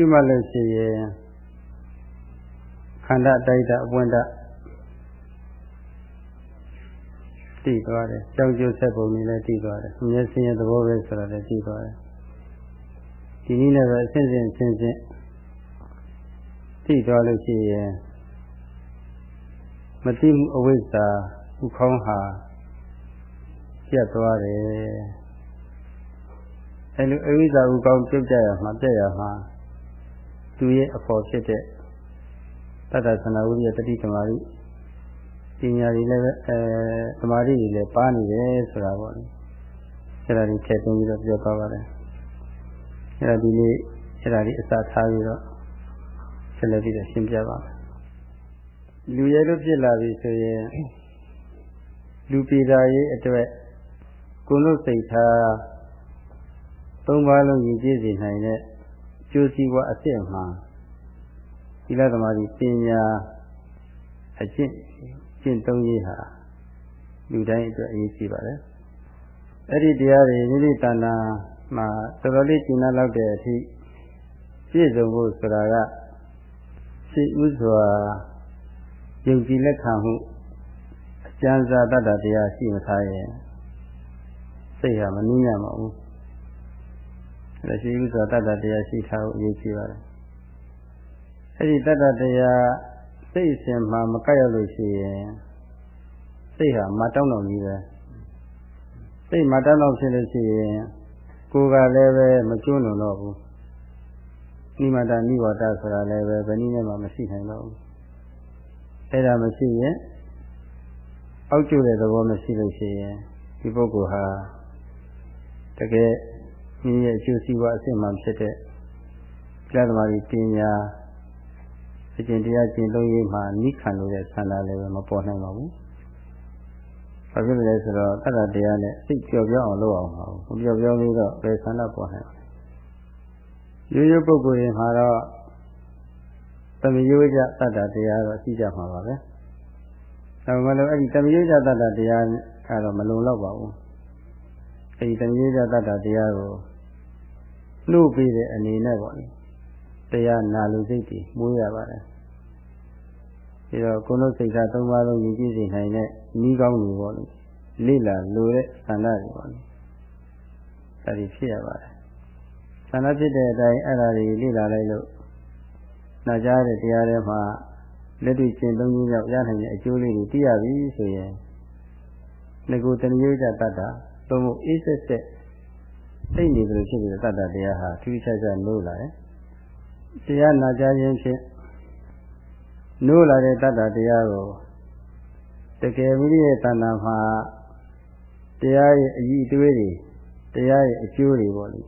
ရှုမှတ်လို့ရှိရင်ခန္ဓာတိုက်တာအပွင့်တာတည်သွားတယ်ကြောင်းကျိုးဆက်ပုံတွေလည်းတည်သွားတယ်မျက်စိရဲ့သဘောပဲဆိုတာလည်းတည်သွားတယ်ဒီနည်းနဲ့ပဲအစဉ်စဉ်ချင်းချင်းတည်သွားလို့ရှိရင်မတိမှုအဝိဇ္ဇာဥခေါင်းဟာပြတ်သွားတယ်အဲလိုအဝိဇ္ဇာဥခေါင်းပြုတ်ကြရမှာပြတ်ရမှာ သူရဲ့အဖို့ဖြစ်တဲ့တတ္တသနာဝိရိယတတိသမารိပညာတွေလည်းပဲအဲသမာဓိတွေလည်းပါနေတယ်ဆိုတာပေါ့လေအဲ့ဒါတွေထည့်သွင်းပြီးတော့ပြောပါပါတယ်အဲ့ဒါဒီနေ့အဲ့ဒါတွေအစာထားပြီးတော့ဆက်လက်ပြီးတော့ရှင်းပြပါမယ်လူရဲလို့ဖြစ်လာပြီဆိုရင်လူပြည်သားရေးအတွက်ကိုလို့စိတ်ထားသုံးပါးလုံးရည်ကြည်စေနိုင်တဲ့ ကျိုးစီးပွားအစ်စ်မှသီလသမာဓိပညာအကျင့်ကျင့်သုံးရေးဟာလူတိုင်းအတွက်အရေးကြီးပါတယ်အဲ့ဒီတရားတွေမိမိတဏ္ဍာမှာတော်တော်လေးကျင့်လောက်တဲ့အထိပြည့်စုံဖို့ဆိုတာကရှိဥစွာယုံကြည်လက်ခံမှုအကျဉ်းစားတတ်တာတရားရှိမထားရင်စိတ်ဟာမနှင်းရမှာဘူး ဒါရှိဥစွာတတ်တာတရားရှိထားဖို့အရေးကြီးပါတယ်အဲ့ဒီတတ္တတရားစိတ်အစဉ်မှာမကပ်ရလို့ရှိရင်စိတ်ဟာမတောင်းတော့ကြီးပဲစိတ်မတောင်းတော့ဖြစ်လို့ရှိရင်ကိုယ်ကလည်းပဲမကျွန်းလို့တော့ဘူးနိမတနိဝတဆိုတာလည်းပဲဘယ်နည်းနဲ့မှမရှိနိုင်တော့ဘူးအဲ့ဒါမရှိရင်အောက်ကျတဲ့သဘောမရှိလို့ရှိရင်ဒီပုဂ္ဂိုလ်ဟာတကယ် မိရဲ့အကျိုးစီးပွားအစစ်မှန်ဖြစ်တဲ့ကျမ်းမာရေးပညာအကျင့်တရားကျင့်သုံးရေးမှာနိခံလို့တဲ့ဆန္ဒလည်းပဲမပေါ်နိုင်ပါဘူး။ဘာဖြစ်လို့လဲဆိုတော့တတ္တတရားနဲ့စိတ်ပျော်ပြောင်းအောင်လုပ်အောင်ပါဘူး။ပျော်ပြောင်းပြီးတော့ဘယ်ဆန္ဒပေါ်နိုင်လဲ။ရိုးရိုးပုဂ္ဂိုလ်ရင်မှာတော့သမယိုးကြတတ္တတရားတော့ရှိကြမှာပါပဲ။ဒါမှမဟုတ်အဲ့ဒီသမယိုးကြတတ္တတရားကတော့မလုံလောက်ပါဘူး။အဲ့ဒီသမယိုးကြတတ္တတရားကို နှုတ်ပြီးတဲ့အနေနဲ့ပေါ့လေ။တရားနာလူစိတ်တွေမွေးရပါတယ်ပြီးတော့ကိုယ်လုံးစိတ်ဓာတ်သုံးပါးလုံးရည်ကြည်စေနိုင်တဲ့ဤကောင်းတွေပေါ့လေလိလာလိုတဲ့ဆန္ဒတွေပေါ့လေဒါတွေဖြစ်ရပါတယ်ဆန္ဒဖြစ်တဲ့အတိုင်းအဲ့ဒါတွေလိလာလိုက်လို့နာကြားတဲ့တရားတွေမှာလက်တွေ့ကျင့်သုံးခြင်းကြောင့်ရနိုင်တဲ့အကျိုးလေးတွေသိရပြီဆိုရင်ငကိုတဏှိယကြတတ်တာသုံးဖို့အေးဆက်ဆက် သိနေတယ်လို့ဖြစ်ပြီးတတ်တာတရားဟာထူးခြားခြားလို့လာတယ်တရားနာကြားခြင်းဖြင့်နိုးလာတဲ့တတ္တတရားကိုတကယ်မိမိရဲ့တဏ္ဍာမှာတရားရဲ့အည်အသွေးတွေတရားရဲ့အကျိုးတွေပေါ့လေ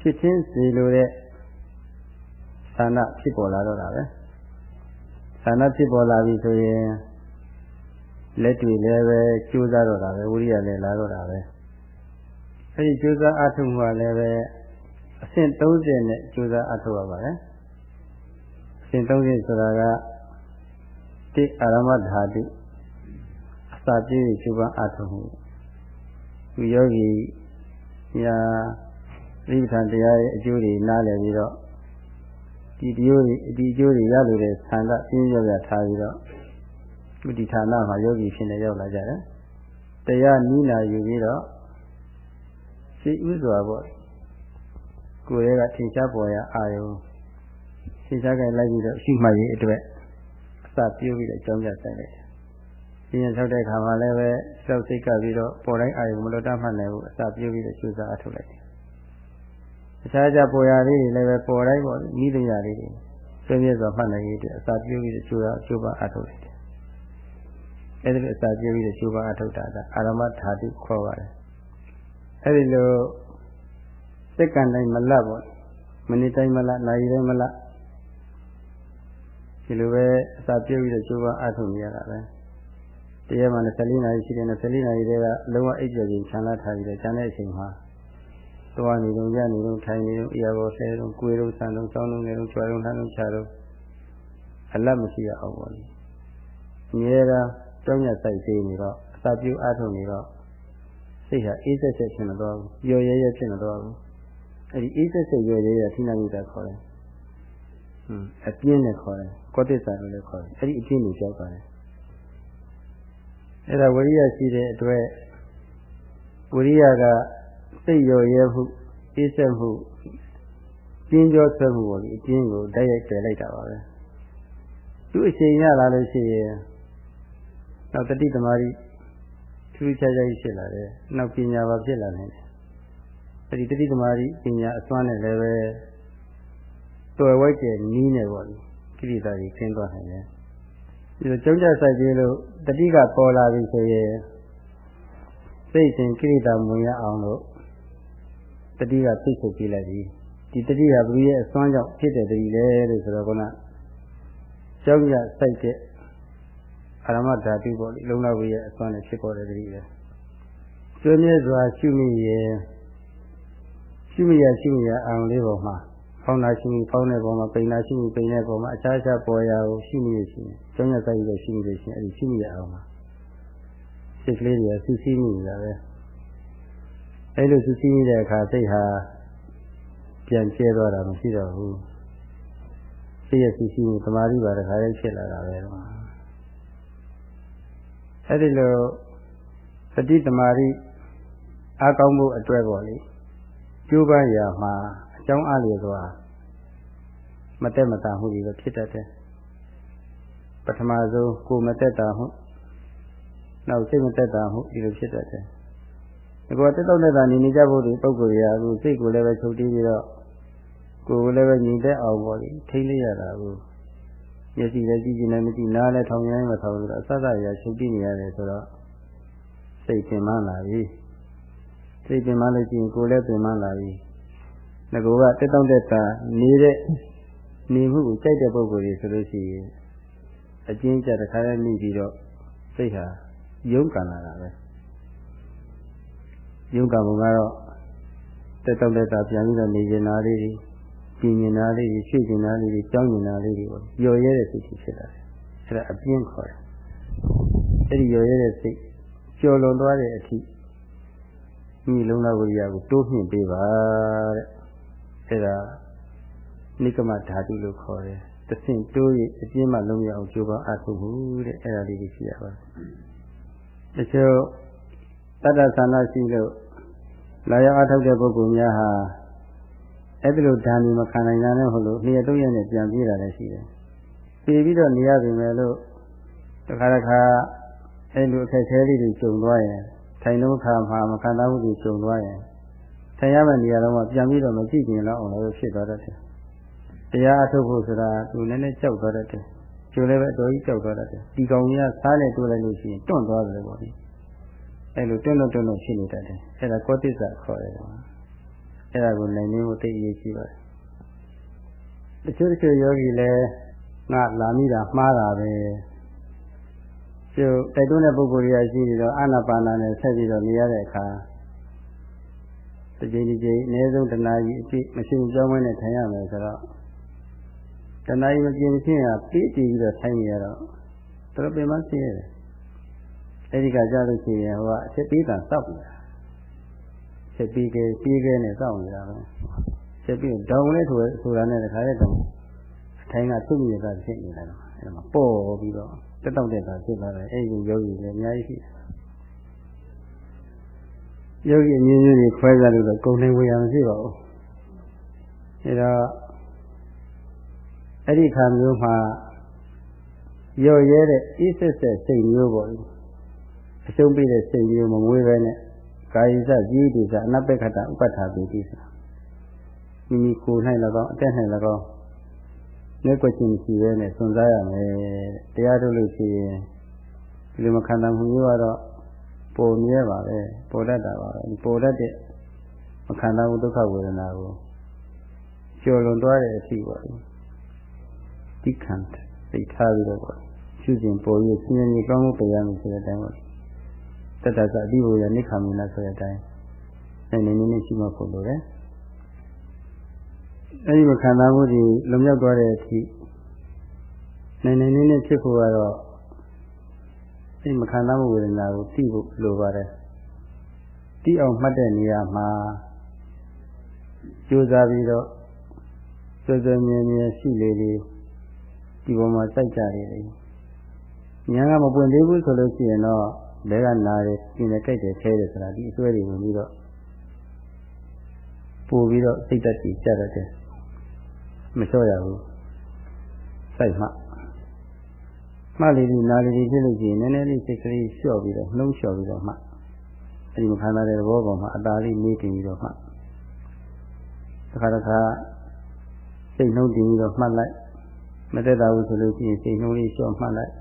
ဖြစ်ချင်းစေလိုတဲ့ဌာနဖြစ်ပေါ်လာတော့တာပဲဌာနဖြစ်ပေါ်လာပြီဆိုရင်လက်တွေလည်းပဲကြိုးစားတော့တာပဲဝိရိယလည်းလာတော့တာပဲ အဲဒီကြိုးစားအထုမှလည်းပဲအဆင့်30နဲ့ကြိုးစားအထောက်ရပါတယ်အဆင့်30ဆိုတာကတိအာရမဓာတုအစာပြည့်ကျူပန်းအထောက်မှုသူယောဂီညာသတိပဋ္ဌာန်တရားရဲ့အကျိုးတွေနားလည်ပြီးတော့ဒီတရားတွေဒီအကျိုးတွေရလို့တဲ့ဆန္ဒပြင်းပြပြထားပြီးတော့ဒီဌာနမှာယောဂီဖြစ်နေရောက်လာကြတယ်တရားနီးနာယူပြီးတော့ စိတ်ဥစွာပေါ့ကိုယ်ရဲ့ကထင်ရှားပေါ်ရအာယုံထင်ရှားကြလိုက်ပြီးတော့ရှိမှရေးအတွက်အစပြိုးပြီးတော့ကြောင်းကြဆိုင်လိုက်တယ်။ပြင်းထောက်တဲ့ခါမှာလည်းပဲစောက်စိတ်ကပြီးတော့ပေါ်တိုင်းအာယုံမလွတ်တတ်မှနိုင်ဘူးအစပြိုးပြီးတော့ကျူစာအထုတ်လိုက်တယ်။အခြားခြားပေါ်ရလေးတွေလည်းပဲပေါ်တိုင်းပေါ်ဤတရားလေးတွေဆွေးမြေ့စွာမှတ်နိုင်ရေးအတွက်အစပြိုးပြီးတော့ကျူစာကျူပါအထုတ်လိုက်တယ်။အဲဒီလိုအစပြိုးပြီးတော့ကျူပါအထုတ်တာကအာရမဓာတုခေါ်ပါတယ်။ အဲဒီလိုစက္ကန့်တိုင်းမလတ်ပေါ့မိနစ်တိုင်းမလတ်နာရီတိုင်းမလတ်ဒီလိုပဲအစာပြုတ်ပြီးတော့ကျိုးပန်းအားထုတ်နေရတာပဲတရားမှ24နာရီရှိတယ်24နာရီတည်းကလုံးဝအိပ်ပျော်ခြင်းခြံလာထားပြီးတော့ကျန်တဲ့အချိန်မှာသွားနေတော့ရနေတော့ထိုင်နေတော့အရာပေါ်ဆဲတော့ကိုယ်တော့ဆန်တော့ကြောင်းလုံးနေတော့ကြွားတော့နှမ်းတော့ချတော့အလတ်မရှိရအောင်ပေါ့လေအမြဲတမ်းကြောင်းရဆိုင်သေးနေတော့အစာပြုတ်အားထုတ်နေတော့ စိတ်ဟာအေးဆက်ဆက်ဖြစ်နေတော့ဘူးပျော်ရဲရဲဖြစ်နေတော့ဘူးအဲဒီအေးဆက်ဆက်ရွယ်ရဲရထိနာမိတာခေါ်တယ်ဟွန်းအပြင်းနဲ့ခေါ်တယ်ကောတိစ္ဆာလို့လည်းခေါ်တယ်အဲ့ဒီအပြင်းကိုကြောက်ပါတယ်အဲ့ဒါဝိရိယရှိတဲ့အတွက်ဝိရိယကစိတ်ရောရဲမှုအေးဆက်မှုပြင်းကြောဆွဲမှုပေါ့ဒီအပြင်းကိုတိုက်ရိုက်ပယ်လိုက်တာပါပဲသူအချိန်ရလာလို့ရှိရင်နောက်တတိသမารီ ထူးခြားခြားကြီးဖြစ်လာတယ်နောက်ပညာပါဖြစ်လာနိုင်တယ်အဲဒီတတိသမารီပညာအစွမ်းနဲ့လည်းပဲတော်ဝိုက်တဲ့နီးနေပေါ့ဒီကိရိတာကြီးခင်းသွားနိုင်တယ်ဒီလိုကျုံးကြဆိုင်ပြီးလို့တတိကပေါ်လာပြီဆိုရင်စိတ်စဉ်ကိရိတာမဝင်ရအောင်လို့တတိကသိချုပ်ပြလိုက်ပြီဒီတတိကဘုရားရဲ့အစွမ်းကြောင့်ဖြစ်တဲ့တတိလေလို့ဆိုတော့ခုနကျောင်းရစိုက်တဲ့ အာရမဓာတုပေါ့လေလုံလောက်ရဲ့အစွမ်းနဲ့ဖြစ်ပေါ်တဲ့တတိပဲကျွေးမြဲစွာရှုမိရဲ့ရှုမိရရှုမိရအောင်လေးပေါ်မှာဖောင်းတာရှုမိဖောင်းတဲ့ပေါ်မှာပိန်တာရှုမိပိန်တဲ့ပေါ်မှာအခြားခြားပေါ်ရာကိုရှုမိရရှိရင်ကျောင်းရစိုက်ရရှုမိရရှိရင်အဲဒီရှုမိရအောင်မှာစိတ်ကလေးတွေကစူးစီးမိနေတာပဲအဲလိုစူးစီးမိတဲ့အခါစိတ်ဟာပြန်ကျဲသွားတာမရှိတော့ဘူးစိတ်ရဲ့စူးစီးမှုတမာတိပါတခါလေးဖြစ်လာတာပဲ အဲဒီလိုစတိတမာတိအားကောင်းမှုအတွက်ပေါ့လေကျိုးပန်းရာမှာအကြောင်းအားလျော်စွာမတက်မတာမှုတွေပဲဖြစ်တတ်တယ်ပထမဆုံးကိုမတက်တာမှုနောက်စိတ်မတက်တာမှုဒီလိုဖြစ်တတ်တယ်ဒီကောတက်တော့တက်တာနေနေကြဖို့ဒီပုံကိုယ်ရာအခုစိတ်ကိုလည်းပဲချုပ်တီးပြီးတော့ကိုယ်လည်းပဲညီတဲ့အောင်ပေါ့လေထိမ့်လိုက်ရတာကို မျက်စိလည်းကြည့်ကြည့်နေမကြည့်နားလည်းထောင်ရိုင်းမထောင်လို့အစစအရာချုပ်တီးနေရတယ်ဆိုတော့စိတ်ပင်မလာပြီစိတ်ပင်မလို့ကြည့်ရင်ကိုယ်လည်းပင်မလာပြီငကောကတက်တော့တက်တာနေတဲ့နေမှုကိုကြိုက်တဲ့ပုံကိုယ်ကြီးဆိုလို့ရှိရင်အကျဉ်းချတခါတည်းမိပြီးတော့စိတ်ဟာယုံကန်လာတာပဲယုံကန်ပုံကတော့တက်တော့တက်တာပြန်ပြီးတော့နေကျင်တာလေးတွေ ပြင်ကျင်တာလေးတွေရွှေ့ကျင်တာလေးတွေကြောင်းကျင်တာလေးတွေပေါ့ပျော်ရဲတဲ့စိတ်ဖြစ်လာတယ်အဲ့ဒါအပြင်းခေါ်တယ်အဲ့ဒီပျော်ရဲတဲ့စိတ်ကျော်လွန်သွားတဲ့အထိမိလုံးလာဝိရိယကိုတိုးမြှင့်ပေးပါတဲ့အဲ့ဒါနိကမဓာတုလို့ခေါ်တယ်တဆင့်တိုးရအပြင်းမှလုံးရအောင်ကြိုးပမ်းအထုမှုတဲ့အဲ့ဒါလေးကိုရှိရပါတယ်တချို့တတ္တသနာရှိလို့လာရောက်အထောက်တဲ့ပုဂ္ဂိုလ်များဟာ အဲ့ဒီလိုဓာမီမခံနိုင်တာနဲ့ဟုတ်လို့နေရာတုံးရနဲ့ပြန်ပြေးတာလည်းရှိတယ်ပြေးပြီးတော့နေရပြီမယ်လို့တခါတခါအဲ့လိုအခက်ခဲလေးတွေကြုံသွားရင်ထိုင်လုံးခါမှာမခံစားမှုတွေကြုံသွားရင်ထိုင်ရမယ့်နေရာတော့ပြန်ပြီးတော့မကြည့်ကျင်တော့အောင်လည်းဖြစ်သွားတတ်တယ်တရားအထုတ်ဖို့ဆိုတာသူနည်းနည်းကြောက်သွားတတ်တယ်ကျိုးလည်းပဲအတော်ကြီးကြောက်သွားတတ်တယ်ဒီကောင်ကြီးကစားနေတိုးလိုက်လို့ရှိရင်တွန့်သွားတယ်ပေါ့ဒီအဲ့လိုတွန့်တော့တွန့်တော့ဖြစ်နေတတ်တယ်အဲ့ဒါကောတိစ္ဆာခေါ်တယ် အဲ့ဒါကိုနိုင်နေဖို့သိအရေးကြီးပါတယ်တချို့တချို့ယောဂီလည်းငါလာမိတာမှားတာပဲကျို့တိုက်တွန်းတဲ့ပုဂ္ဂိုလ်တွေကရှိပြီးတော့အာနာပါနာနဲ့ဆက်ပြီးတော့နေရတဲ့အခါတစ်ချိန်တစ်ချိန်အနည်းဆုံးတနာကြီးအပြည့်မရှိကြောင်းမနဲ့ထိုင်ရမယ်ဆိုတော့တနာကြီးမပြင်းချင်းကပြေးတည်ပြီးတော့ထိုင်နေရတော့တော်ပင်မဆင်းရတယ်အဲဒီကကြားလို့ရှိရင်ဟိုကအချက်ပေးတာစောက်နေတာ ချက်ပြီးကပြီးကနဲ့စောက်နေတာပဲချက်ပြီးဒေါင်လေးဆိုဆိုတာနဲ့တခါလေးတော့အထိုင်ကသူ့မြေသားဖြစ်နေတာတော့အဲမှာပေါ်ပြီးတော့တက်တော့တက်တာဖြစ်လာတယ်အဲဒီယောဂီလည်းအများကြီးရှိတယ်ယောဂီအမျိုးမျိုးတွေခွဲကြလို့တော့ကုန်နေဝေရမရှိပါဘူးအဲတော့အဲ့ဒီခါမျိုးမှာရော့ရဲတဲ့ဣစ္ဆက်ဆက်စိတ်မျိုးပေါ့အရှုံးပေးတဲ့စိတ်မျိုးမမွေးပဲနဲ့ ကာယစကြီးတိစအနပေက္ခတဥပ္ပထာပိတိစမိမိကိုယ်၌၎င်းအတက်၌၎င်းလက်ကွက်ချင်းရှိရဲနဲ့စွန့်စားရမယ်တရားထုတ်လို့ရှိရင်ဒီလိုမခံနိုင်မှုမျိုးကတော့ပေါ်မြဲပါပဲပေါ်တတ်တာပါပဲပေါ်တတ်တဲ့မခံနိုင်မှုဒုက္ခဝေဒနာကိုကျော်လွန်သွားတဲ့အဖြစ်ပါတိခံသိထားပြီးတော့ပေါ့ရှုစဉ်ပေါ်ရဆင်းရဲနေကောင်းမှုတရားမှုဆိုတဲ့အတိုင်းပေါ့ တတ္တသအတိဘုရားနိခာမိနာဆိုတဲ့အတိုင်းနိုင်နေနေရှိမှဖို့လိုတယ်အဲဒီမခံစားမှုတွေလွန်မြောက်သွားတဲ့အထိနိုင်နိုင်နေနေဖြစ်ဖို့ကတော့ဒီမခံစားမှုဝေဒနာကိုသိဖို့လိုပါတယ်သိအောင်မှတ်တဲ့နေရာမှာယကြိုးစားပြီးတော့စွစွမြဲမြဲရှိလေလေဒီပေါ်မှာစိုက်ကြတယ်လေဉာဏ်ကမပွင့်သေးဘူးဆိုလို့ရှိရင်တော့ ဘဲကနာတယ်ပြင်တယ်ကြိုက်တယ်ထဲတယ်ဆိုတာဒီအစွဲတွေဝင်ပြီးတော့ပို့ပြီးတော့စိတ်သက်ကြီးကြတတ်တယ်မလျှော့ရဘူးစိုက်မှမှလေးဒီနာလေးဒီဖြစ်လို့ရှိရင်နည်းနည်းလေးစိတ်ကလေးလျှော့ပြီးတော့နှုံးလျှော့ပြီးတော့မှအဲဒီမခံရတဲ့သဘောပေါ်မှာအသာလေးနေတင်ပြီးတော့မှတခါတခါစိတ်နှုံးတင်ပြီးတော့မှတ်လိုက်မသက်သာဘူးဆိုလို့ရှိရင်စိတ်နှုံးလေးလျှော့မှတ်လိုက်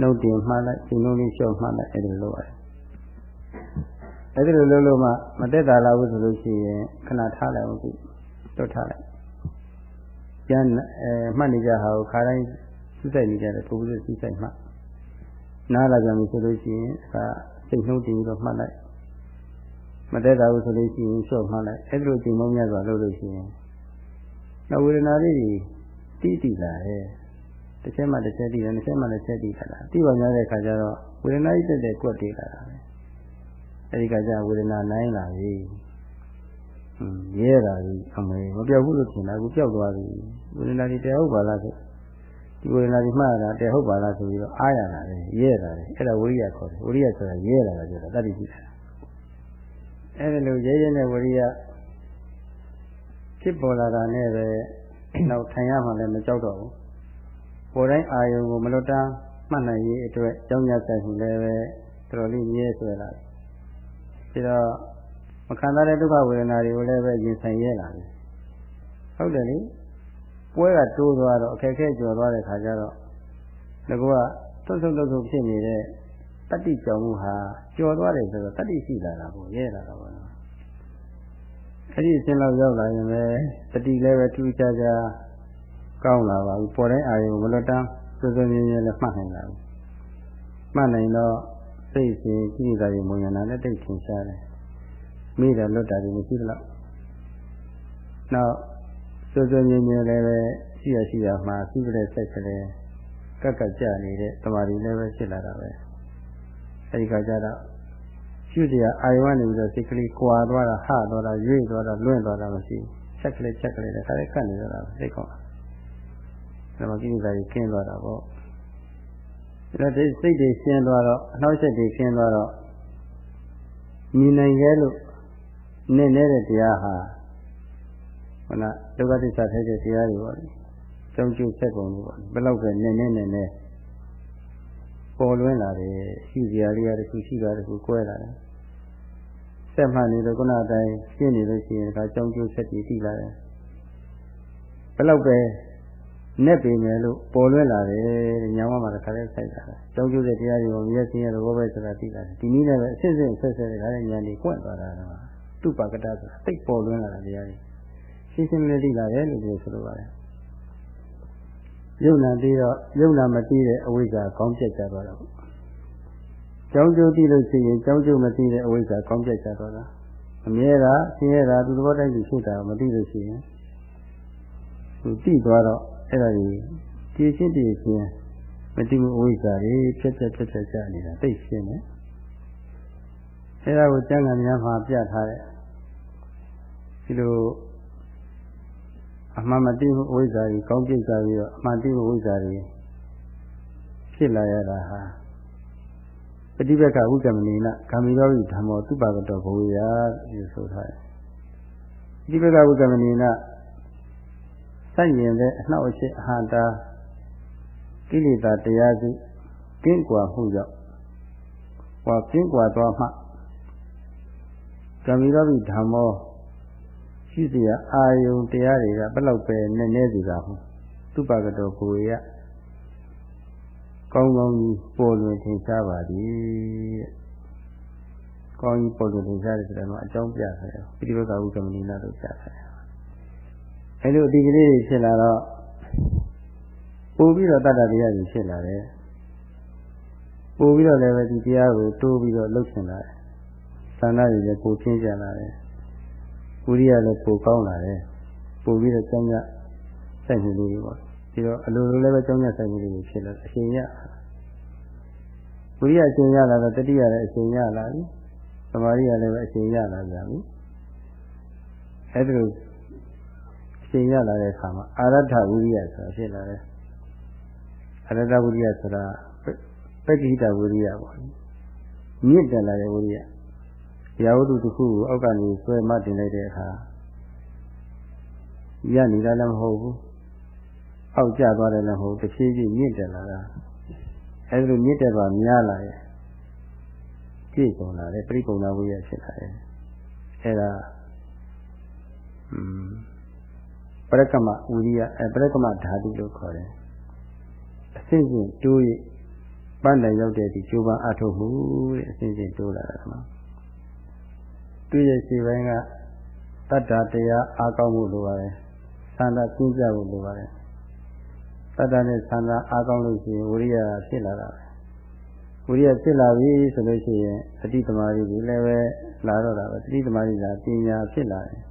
နှုတ်တင်မှတ်လိုက်စိတ်နှုံးလေးလျှော့မှတ်လိုက်အဲဒီလိုလုပ်ရတယ်အဲဒီလိုလုပ်လို့မှမသက်သာလာဘူးဆိုလို့ရှိရင်ခဏထားလိုက်အောင်ကြည့်တွတ်ထားလိုက်ကျန်အဲမှတ်နေကြဟာကိုခါတိုင်းစူးစိုက်နေကြတယ်ပုံစံစူးစိုက်မှနားလာကြပြီဆိုလို့ရှိရင်အခါစိတ်နှုတ်တင်ပြီးတော့မှတ်လိုက်မသက်သာဘူးဆိုလို့ရှိရင်လျှော့မှတ်လိုက်အဲဒီလိုချိန်မောင်းများစွာလုပ်လို့ရှိရင်နောက်ဝေဒနာလေးတွေတိတိလာတယ် တစ်ချက်မှတစ်ချက်တည်တယ်တစ်ချက်မှတစ်ချက်တည်လာတာတိပါများတဲ့ခါကျတော့ဝေဒနာကြီးတက်တဲ့ကွက်တည်လာတာပဲအဲဒီခါကျဝေဒနာနိုင်လာပြီဟင်းရဲတာကြီးအမေမပြောက်ဘူးလို့ထင်တာအခုပြောက်သွားပြီဝေဒနာတွေတဲဟုတ်ပါလားဆိုဒီဝေဒနာတွေမှတ်ရတာတဲဟုတ်ပါလားဆိုပြီးတော့အားရတာလေရဲတာလေအဲ့ဒါဝိရိယခေါ်တယ်ဝိရိယဆိုတာရဲလာတာဆိုတာတတိရှိတာအဲ့ဒါလို့ရဲရဲနဲ့ဝိရိယဖြစ်ပေါ်လာတာနဲ့ပဲနောက်ထိုင်ရမှလည်းမကြောက်တော့ဘူး ပေါ်တိုင်းအာယုံကိုမလွတ်တမ်းမှတ်နိုင်ရေးအတွက်ကြောင်းရဆိုင်မှုလည်းပဲတော်တော်လေးမြဲဆွဲလာတယ်ပြီးတော့မခံစားတဲ့ဒုက္ခဝေဒနာတွေကိုလည်းပဲရင်ဆိုင်ရဲလာတယ်ဟုတ်တယ်လေပွဲကတိုးသွားတော့အခက်အခဲကျော်သွားတဲ့ခါကျတော့ငကောကသုတ်သုတ်သုတ်ဖြစ်နေတဲ့တတိကြောင်မှုဟာကျော်သွားတယ်ဆိုတော့တတိရှိလာတာပေါ့ရဲလာတာပေါ့နော်အဲ့ဒီအစဉ်လောက်ရောက်လာရင်ပဲတတိလည်းပဲထူးခြားခြား ကောင်းလာပါပြီပေါ်တဲ့အာယုံမလွတ်တမ်းစွစွမြဲမြဲလည်းမှတ်နိုင်လာပြီမှတ်နိုင်တော့စိတ်ရှင်ကြည့်ကြရင်မုံရနာနဲ့တိတ်ထင်ရှားတယ်မိတယ်လွတ်တာဒီမရှိသလောက်နောက်စွစွမြဲမြဲလည်းပဲရှိရရှိရမှာရှိတဲ့စိတ်ကလေးကက်ကက်ကြနေတဲ့တမာရီလည်းပဲဖြစ်လာတာပဲအဲဒီခါကျတော့ရှုတရားအာယုံကနေပြီးတော့စိတ်ကလေးကွာသွားတာဟသွားတာရွေ့သွားတာလွင့်သွားတာမရှိချက်ကလေးချက်ကလေးတခါလေးကတ်နေတော့တာစိတ်ကောင်း ဓမ္မကိရိယာကြီးကျင်းသွားတာပေါ့ဒါဒီစိတ်တွေရှင်းသွားတော့အနှောက်အယှက်တွေရှင်းသွားတော့မြင်နိုင်ရဲ့လို့နည်းနေတဲ့တရားဟာခုနဒုက္ခသစ္စာထဲတဲ့တရားတွေပေါ့လေကြောင်းကျိုးဆက်ပုံတွေပေါ့ဘယ်လောက်ပဲနည်းနည်းနည်းနည်းပေါ်လွင်လာတယ်ရှိစရာလေးရတခုရှိတာတခုကွဲလာတယ်ဆက်မှန်နေတော့ခုနအတိုင်းရှင်းနေလို့ရှိရင်ဒါကြောင်းကျိုးဆက်ပြီးတည်လာတယ်ဘယ်လောက်ပဲ နဲ့ပေမယ်လို့ပေါ်လွင်လာတယ်ညောင်းမှာတခါလေးဆိုင်တာကြောင်းကျိုးတဲ့တရားတွေကိုမြည့်စင်းရတဲ့ဘောပဲဆိုတာသိလာတယ်ဒီနည်းနဲ့ပဲအစစ်စစ်ဆက်ဆက်တဲ့ခါလေးဉာဏ်ကြီးပွင့်သွားတာတော့တုပကတဆိုတာသိပေါ်လွင်လာတာတရားတွေရှင်းရှင်းလေးသိလာတယ်လို့ပြောဆိုလိုပါတယ်ယုံနာပြီးတော့ယုံနာမသိတဲ့အဝိဇ္ဇာကောင်းပြတ်ကြသွားတော့ကြောင်းကျိုးသိလို့ရှိရင်ကြောင်းကျိုးမသိတဲ့အဝိဇ္ဇာကောင်းပြတ်ကြသွားတာအမြဲတာဆင်းရဲတာသူသဘောတိုင်းကြီးဖြစ်တာမသိလို့ရှိရင်သူသိသွားတော့ အဲ့ဒါကြီးကြည်ချင်းတည်ချင်းမတိမှုအဝိဇ္ဇာတွေဖြတ်ဖြတ်ဖြတ်ဖြတ်ကြနေတာသိရှင်းတယ်အဲ့ဒါကိုကျမ်းဂန်များမှာပြထားတယ်ဒီလိုအမှန်မတိမှုအဝိဇ္ဇာကြီးကောင်းပြစ်စားပြီးတော့အမှန်တိမှုအဝိဇ္ဇာကြီးဖြစ်လာရတာဟာပฏิဘက်ကဝိကမဏိနကာမိရောဂိဓမ္မော သူပါကတော်ဘဝရာလို့ဆိုထားတယ်ပฏิဘက်ကဝိကမဏိနဆ န့်ကျင်တဲ့အနှောက်အယှက်အဟံတာကိလေသာတရားစုကင်းကွာမှုကြောင့်ဟောကင်းကွာသွားမှကံမီရောဘိဓမ္မောရှိစရာအာယုံတရားတွေကဘယ်လောက်ပဲနည်းနည်းစီတာဟုတ်သူပါကတော်ကိုရကောင်းကောင်းကြီးပေါ်လွင်ထင်ရှားပါသည်ကောင်းကြီးပေါ်လွင်ထင်ရှားတယ်ဆိုတော့အကြောင်းပြထားတယ်ပိဋကဝုကမဏိနာတို့ပြထားတယ် အဲလိုဒီကလေးတွေဖြစ်လာတော့ပို့ပြီးတော့တတ္တတရားကြီးဖြစ်လာတယ်ပို့ပြီးတော့လည်းပဲဒီတရားကိုတိုးပြီးတော့လှုပ်ရှင်လာတယ်သန္တာတွေလည်းပို့ချင်းကြလာတယ်ဝိရိယလည်းပို့ကောင်းလာတယ်ပို့ပြီးတော့ကျောင်းရစိုက်မှုလေးတွေပေါ့ဒီတော့အလိုလိုလည်းပဲကျောင်းရစိုက်မှုလေးတွေဖြစ်လာအရှင်ရဝိရိယအရှင်ရလာတော့တတိယလည်းအရှင်ရလာပြီသမာဓိကလည်းပဲအရှင်ရလာပြန်ပြီအဲ့ဒါလို အချိန်ရလာတဲ့အခါမှာအာရထဝိရိယဆိုတာဖြစ်လာတယ်အာရထဝိရိယဆိုတာပက္ခိတဝိရိယပေါ့မြင့်တယ်လာတဲ့ဝိရိယရာဝတ္ထုတစ်ခုကိုအောက်ကနေဆွဲမတင်လိုက်တဲ့အခါရနေတာလည်းမဟုတ်ဘူးအောက်ကျသွားတယ်လည်းမဟုတ်တဖြည်းဖြည်းမြင့်တယ်လာတာအဲဒီလိုမြင့်တယ်ပါများလာရဲ့ပြည့်စုံလာတယ်ပြိပုံနာဝိရဖြစ်လာတယ်အဲဒါอืม ပရကမဝိရိယအဲပရကမဓာတုလို့ခေါ်တယ်အစဉ်စဉ်တိုးရပန်းတယ်ရောက်တဲ့ဒီကျိုးပန်းအထုတ်မှုတဲ့အစဉ်စဉ်တိုးလာတာမှာတွေ့ရရှိပိုင်းကတတ္တတရားအားကောင်းမှုလိုပါတယ်သန္တာကျင့်ကြဖို့လိုပါတယ်တတ္တနဲ့သန္တာအားကောင်းလို့ရှိရင်ဝိရိယဖြစ်လာတာပဲဝိရိယဖြစ်လာပြီဆိုလို့ရှိရင်အတိသမารီကြီးလည်းပဲလာတော့တာပဲတတိသမารီကပညာဖြစ်လာတယ်